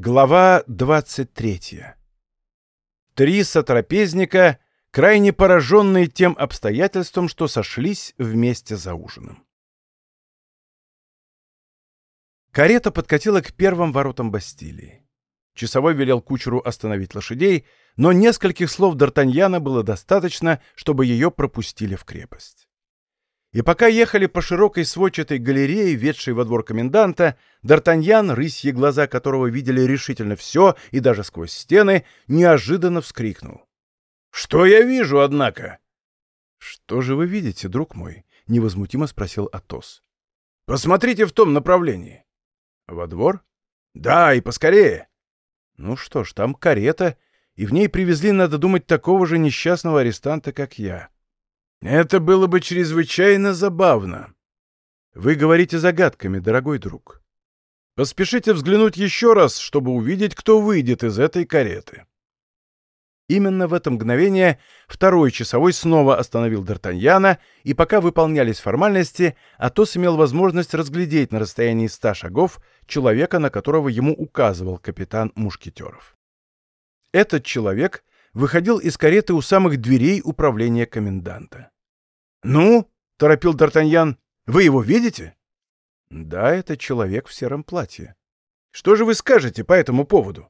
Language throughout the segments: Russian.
Глава 23. Три сотрапезника, крайне пораженные тем обстоятельством, что сошлись вместе за ужином. Карета подкатила к первым воротам Бастилии. Часовой велел кучеру остановить лошадей, но нескольких слов Д'Артаньяна было достаточно, чтобы ее пропустили в крепость. И пока ехали по широкой сводчатой галерее, ведшей во двор коменданта, Д'Артаньян, рысьи глаза которого видели решительно все и даже сквозь стены, неожиданно вскрикнул. «Что я вижу, однако?» «Что же вы видите, друг мой?» — невозмутимо спросил Атос. «Посмотрите в том направлении». «Во двор?» «Да, и поскорее». «Ну что ж, там карета, и в ней привезли, надо думать, такого же несчастного арестанта, как я». Это было бы чрезвычайно забавно. Вы говорите загадками, дорогой друг. Поспешите взглянуть еще раз, чтобы увидеть, кто выйдет из этой кареты. Именно в это мгновение второй часовой снова остановил Д'Артаньяна, и пока выполнялись формальности, Атос имел возможность разглядеть на расстоянии ста шагов человека, на которого ему указывал капитан Мушкетеров. Этот человек выходил из кареты у самых дверей управления коменданта. «Ну?» — торопил Д'Артаньян. «Вы его видите?» «Да, это человек в сером платье. Что же вы скажете по этому поводу?»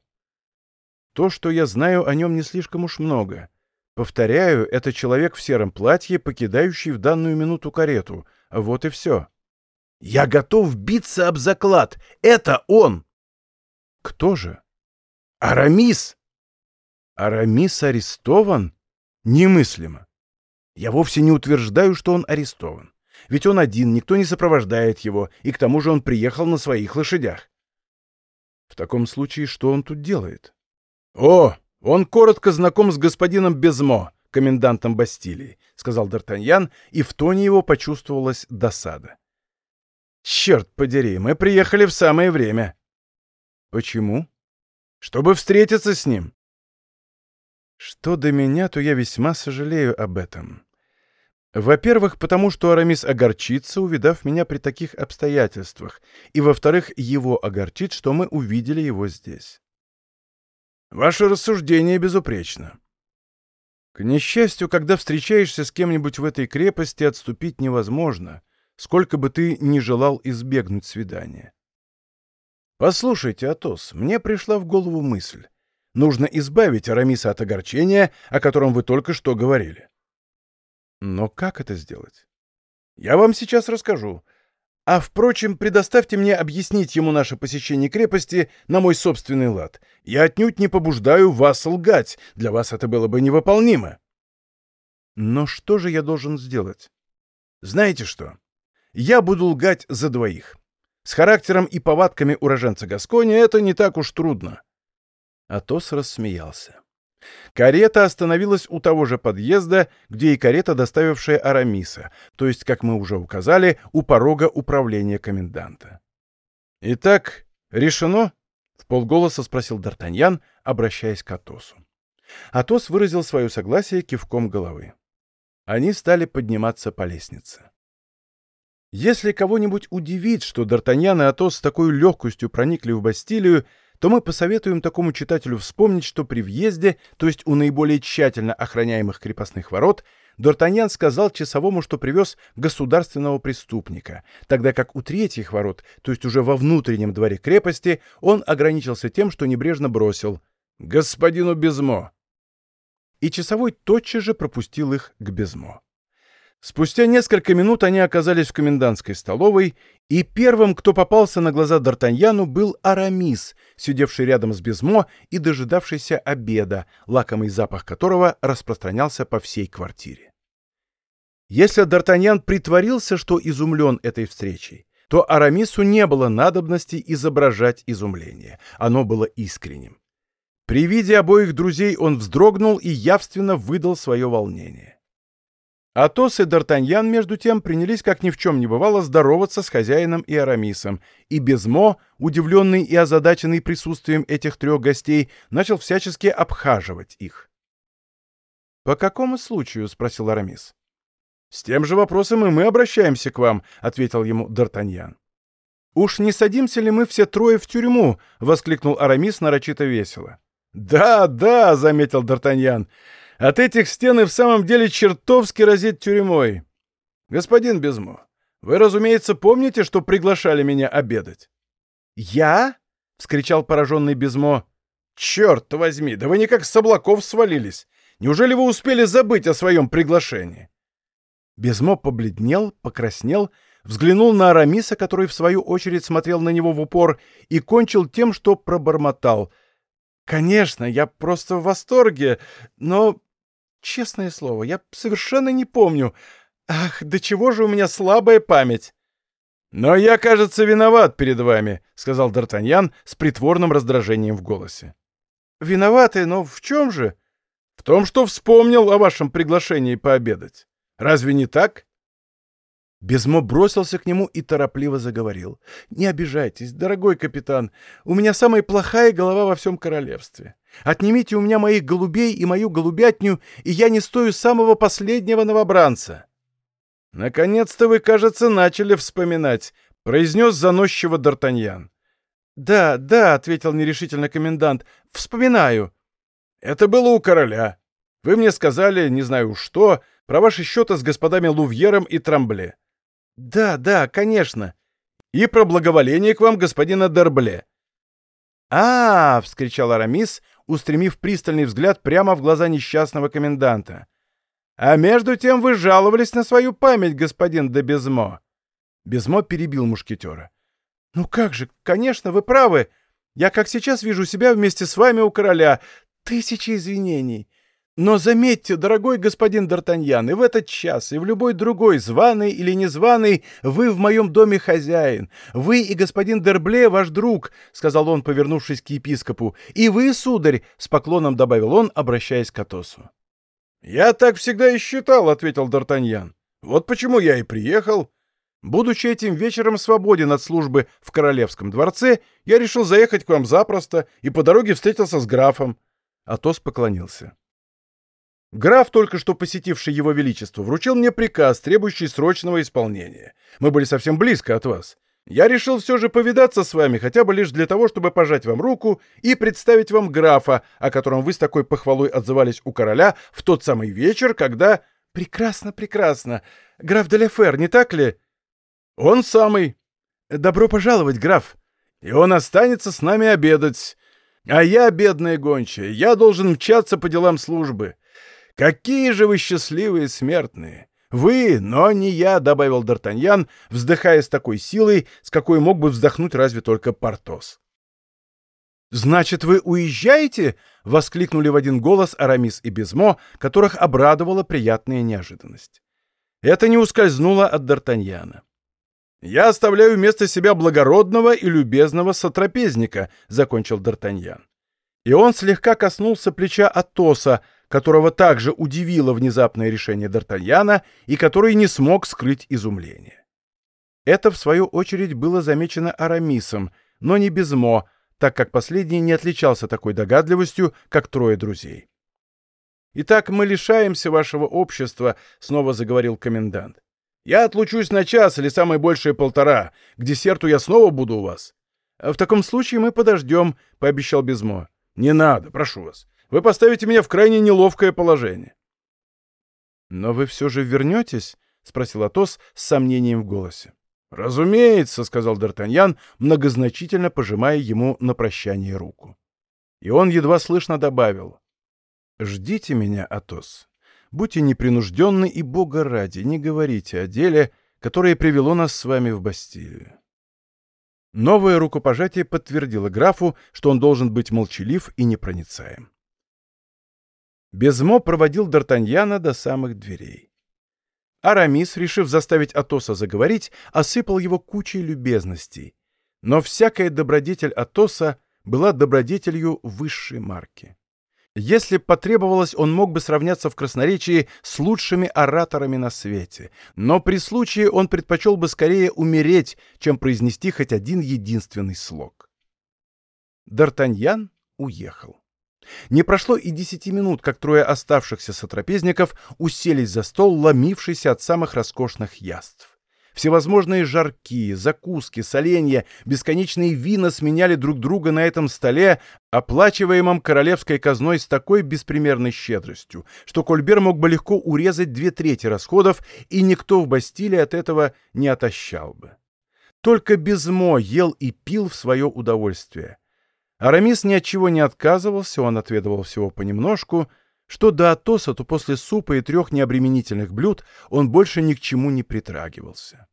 «То, что я знаю о нем, не слишком уж много. Повторяю, это человек в сером платье, покидающий в данную минуту карету. Вот и все». «Я готов биться об заклад! Это он!» «Кто же?» «Арамис!» Арамис арестован? Немыслимо. Я вовсе не утверждаю, что он арестован. Ведь он один, никто не сопровождает его, и к тому же он приехал на своих лошадях. В таком случае, что он тут делает? О, он коротко знаком с господином Безмо, комендантом Бастилии, сказал Д'Артаньян, и в тоне его почувствовалась досада. Черт подери, мы приехали в самое время. Почему? Чтобы встретиться с ним. Что до меня, то я весьма сожалею об этом. Во-первых, потому что Арамис огорчится, увидав меня при таких обстоятельствах, и, во-вторых, его огорчит, что мы увидели его здесь. Ваше рассуждение безупречно. К несчастью, когда встречаешься с кем-нибудь в этой крепости, отступить невозможно, сколько бы ты ни желал избегнуть свидания. Послушайте, Атос, мне пришла в голову мысль. Нужно избавить Арамиса от огорчения, о котором вы только что говорили. Но как это сделать? Я вам сейчас расскажу. А, впрочем, предоставьте мне объяснить ему наше посещение крепости на мой собственный лад. Я отнюдь не побуждаю вас лгать. Для вас это было бы невыполнимо. Но что же я должен сделать? Знаете что? Я буду лгать за двоих. С характером и повадками уроженца Гаскони это не так уж трудно. Атос рассмеялся. Карета остановилась у того же подъезда, где и карета, доставившая Арамиса, то есть, как мы уже указали, у порога управления коменданта. «Итак, решено?» — в полголоса спросил Д'Артаньян, обращаясь к Атосу. Атос выразил свое согласие кивком головы. Они стали подниматься по лестнице. Если кого-нибудь удивит, что Д'Артаньян и Атос с такой легкостью проникли в Бастилию, то мы посоветуем такому читателю вспомнить, что при въезде, то есть у наиболее тщательно охраняемых крепостных ворот, Д'Артаньян сказал часовому, что привез государственного преступника, тогда как у третьих ворот, то есть уже во внутреннем дворе крепости, он ограничился тем, что небрежно бросил «Господину Безмо». И часовой тотчас же пропустил их к Безмо. Спустя несколько минут они оказались в комендантской столовой, и первым, кто попался на глаза Д'Артаньяну, был Арамис, сидевший рядом с Безмо и дожидавшийся обеда, лакомый запах которого распространялся по всей квартире. Если Д'Артаньян притворился, что изумлен этой встречей, то Арамису не было надобности изображать изумление. Оно было искренним. При виде обоих друзей он вздрогнул и явственно выдал свое волнение. Атос и Д'Артаньян, между тем, принялись, как ни в чем не бывало, здороваться с хозяином и Арамисом, и Безмо, удивленный и озадаченный присутствием этих трех гостей, начал всячески обхаживать их. «По какому случаю?» — спросил Арамис. «С тем же вопросом и мы обращаемся к вам», — ответил ему Д'Артаньян. «Уж не садимся ли мы все трое в тюрьму?» — воскликнул Арамис нарочито весело. «Да, да», — заметил Д'Артаньян, — «от этих стен и в самом деле чертовски разит тюрьмой. Господин Безмо, вы, разумеется, помните, что приглашали меня обедать?» «Я?» — вскричал пораженный Безмо. «Черт возьми, да вы никак с облаков свалились! Неужели вы успели забыть о своем приглашении?» Безмо побледнел, покраснел, взглянул на Арамиса, который в свою очередь смотрел на него в упор, и кончил тем, что пробормотал. «Конечно, я просто в восторге, но, честное слово, я совершенно не помню. Ах, до чего же у меня слабая память!» «Но я, кажется, виноват перед вами», — сказал Д'Артаньян с притворным раздражением в голосе. «Виноваты, но в чем же?» «В том, что вспомнил о вашем приглашении пообедать. Разве не так?» Безмо бросился к нему и торопливо заговорил. «Не обижайтесь, дорогой капитан. У меня самая плохая голова во всем королевстве. Отнимите у меня моих голубей и мою голубятню, и я не стою самого последнего новобранца». «Наконец-то вы, кажется, начали вспоминать», — произнес заносчиво Д'Артаньян. «Да, да», — ответил нерешительно комендант, — «вспоминаю». «Это было у короля. Вы мне сказали, не знаю что, про ваши счеты с господами Лувьером и Трамбле. «Да, да, конечно. И про благоволение к вам господина Дербле». «А, -а — вскричал Арамис, устремив пристальный взгляд прямо в глаза несчастного коменданта. «А между тем вы жаловались на свою память, господин де Безмо». Безмо перебил мушкетера. «Ну как же, конечно, вы правы. Я как сейчас вижу себя вместе с вами у короля. Тысячи извинений. Но заметьте, дорогой господин Д'Артаньян, и в этот час, и в любой другой, званый или незваный, вы в моем доме хозяин. Вы и господин Дербле ваш друг, — сказал он, повернувшись к епископу. И вы, сударь, — с поклоном добавил он, обращаясь к Атосу. — Я так всегда и считал, — ответил Д'Артаньян. — Вот почему я и приехал. Будучи этим вечером свободен от службы в королевском дворце, я решил заехать к вам запросто и по дороге встретился с графом. Атос поклонился. Граф, только что посетивший его величество, вручил мне приказ, требующий срочного исполнения. Мы были совсем близко от вас. Я решил все же повидаться с вами, хотя бы лишь для того, чтобы пожать вам руку и представить вам графа, о котором вы с такой похвалой отзывались у короля в тот самый вечер, когда... Прекрасно, прекрасно. Граф Деляфер, не так ли? Он самый. Добро пожаловать, граф. И он останется с нами обедать. А я, бедная гончая, я должен мчаться по делам службы. «Какие же вы счастливые смертные! Вы, но не я», — добавил Д'Артаньян, вздыхая с такой силой, с какой мог бы вздохнуть разве только Портос. «Значит, вы уезжаете?» — воскликнули в один голос Арамис и Безмо, которых обрадовала приятная неожиданность. Это не ускользнуло от Д'Артаньяна. «Я оставляю вместо себя благородного и любезного сотрапезника», — закончил Д'Артаньян. И он слегка коснулся плеча Атоса, которого также удивило внезапное решение Д'Артаньяна и который не смог скрыть изумление. Это, в свою очередь, было замечено Арамисом, но не Безмо, так как последний не отличался такой догадливостью, как трое друзей. «Итак, мы лишаемся вашего общества», — снова заговорил комендант. «Я отлучусь на час или самое большее полтора. К десерту я снова буду у вас». «В таком случае мы подождем», — пообещал Безмо. «Не надо, прошу вас. Вы поставите меня в крайне неловкое положение. «Но вы все же вернетесь?» — спросил Атос с сомнением в голосе. «Разумеется», — сказал Д'Артаньян, многозначительно пожимая ему на прощание руку. И он едва слышно добавил. «Ждите меня, Атос. Будьте непринужденны и, Бога ради, не говорите о деле, которое привело нас с вами в Бастилию». Новое рукопожатие подтвердило графу, что он должен быть молчалив и непроницаем. Безмо проводил Д'Артаньяна до самых дверей. Арамис, решив заставить Атоса заговорить, осыпал его кучей любезностей. Но всякая добродетель Атоса была добродетелью высшей марки. Если потребовалось, он мог бы сравняться в красноречии с лучшими ораторами на свете, но при случае он предпочел бы скорее умереть, чем произнести хоть один единственный слог. Д'Артаньян уехал. Не прошло и десяти минут, как трое оставшихся сотрапезников уселись за стол, ломившийся от самых роскошных яств. Всевозможные жарки, закуски, соленья, бесконечные вина сменяли друг друга на этом столе, оплачиваемом королевской казной с такой беспримерной щедростью, что Кольбер мог бы легко урезать две трети расходов, и никто в Бастилии от этого не отощал бы. Только Безмо ел и пил в свое удовольствие. Арамис ни от чего не отказывался, он отведывал всего понемножку. Что до Атоса, то после супа и трех необременительных блюд он больше ни к чему не притрагивался.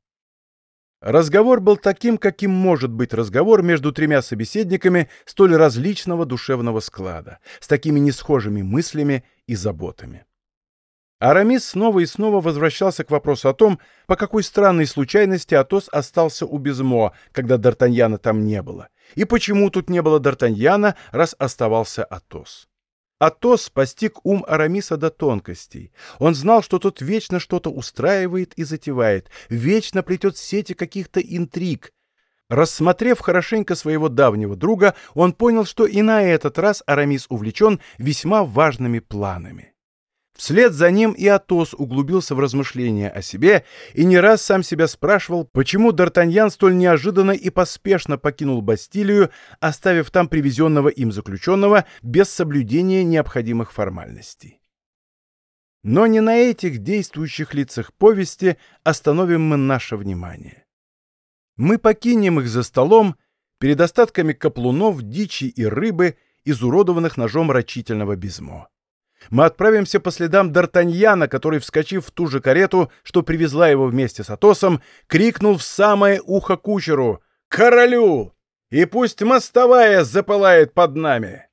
Разговор был таким, каким может быть разговор между тремя собеседниками столь различного душевного склада, с такими несхожими мыслями и заботами. Арамис снова и снова возвращался к вопросу о том, по какой странной случайности Атос остался у Безмо, когда Д'Артаньяна там не было, и почему тут не было Д'Артаньяна, раз оставался Атос. Атос постиг ум Арамиса до тонкостей. Он знал, что тот вечно что-то устраивает и затевает, вечно плетет сети каких-то интриг. Рассмотрев хорошенько своего давнего друга, он понял, что и на этот раз Арамис увлечен весьма важными планами. Вслед за ним и Атос углубился в размышления о себе и не раз сам себя спрашивал, почему Д'Артаньян столь неожиданно и поспешно покинул Бастилию, оставив там привезенного им заключенного без соблюдения необходимых формальностей. Но не на этих действующих лицах повести остановим мы наше внимание. Мы покинем их за столом перед остатками каплунов, дичи и рыбы, изуродованных ножом рачительного безмо мы отправимся по следам Д'Артаньяна, который, вскочив в ту же карету, что привезла его вместе с Атосом, крикнул в самое ухо кучеру «Королю! И пусть мостовая запылает под нами!»